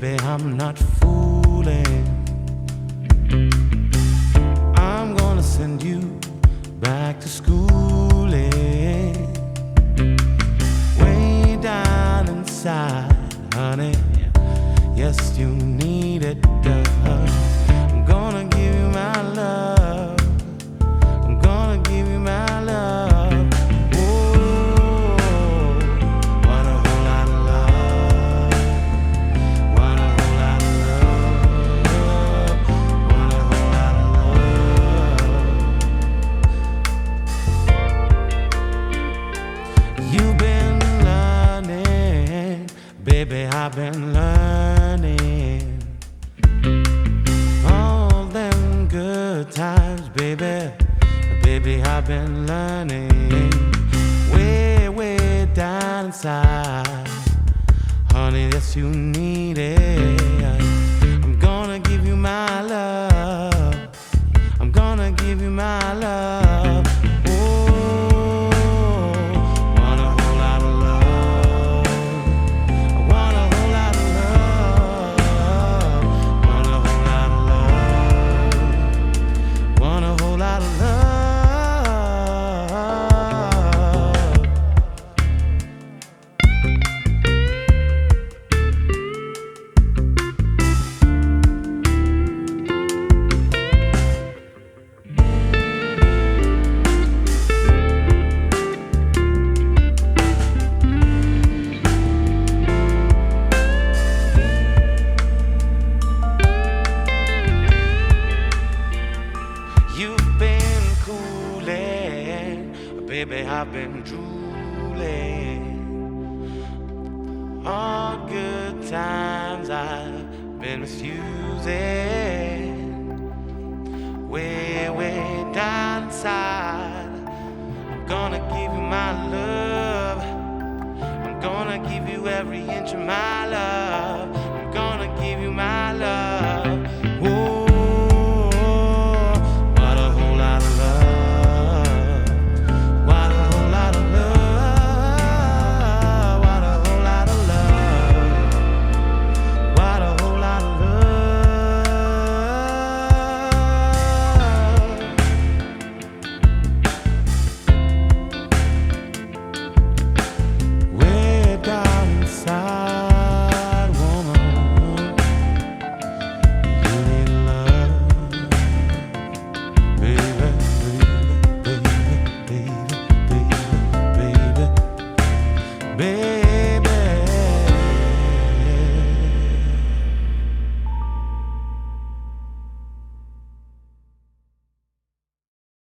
not fooling. I'm gonna send you back to school. eh? Way down inside, honey. Yes, you need it. You've been learning, baby. I've been learning all them good times, baby. Baby, I've been learning way, way down inside. Honey, yes, you need it. Been cooling, baby. I've been drooling. All good times I've been misusing. Way, way down inside. I'm gonna give you my love. I'm gonna give you every inch of my